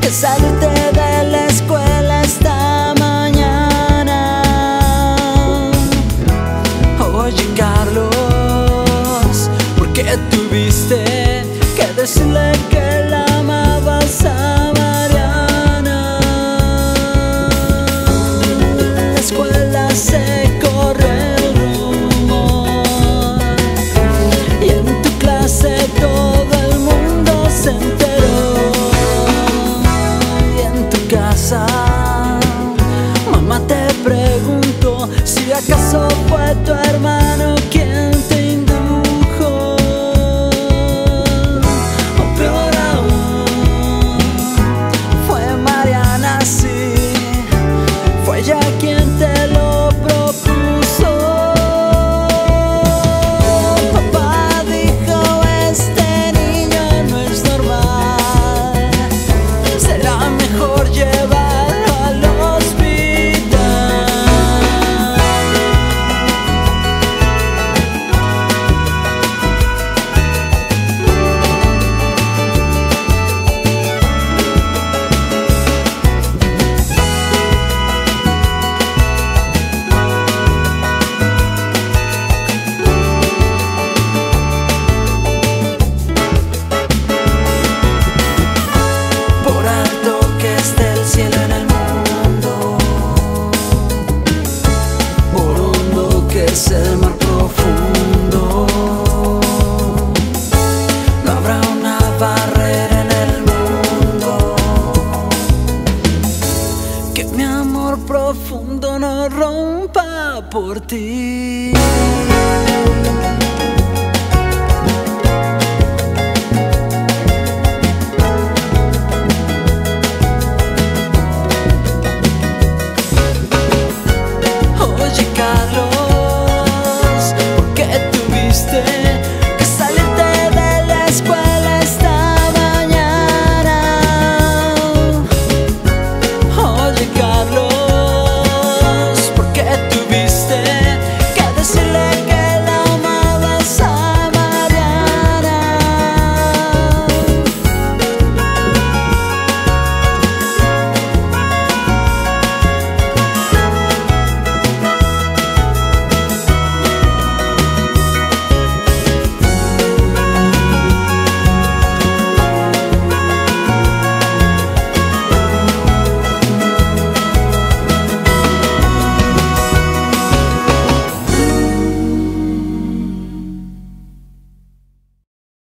que salirte de la escuela esta mañana. Oye, Carlos, ¿por qué tuviste que decirle que la amabas a Mamá te pregunto si acaso fue tu hermano que profundo no rompa por ti.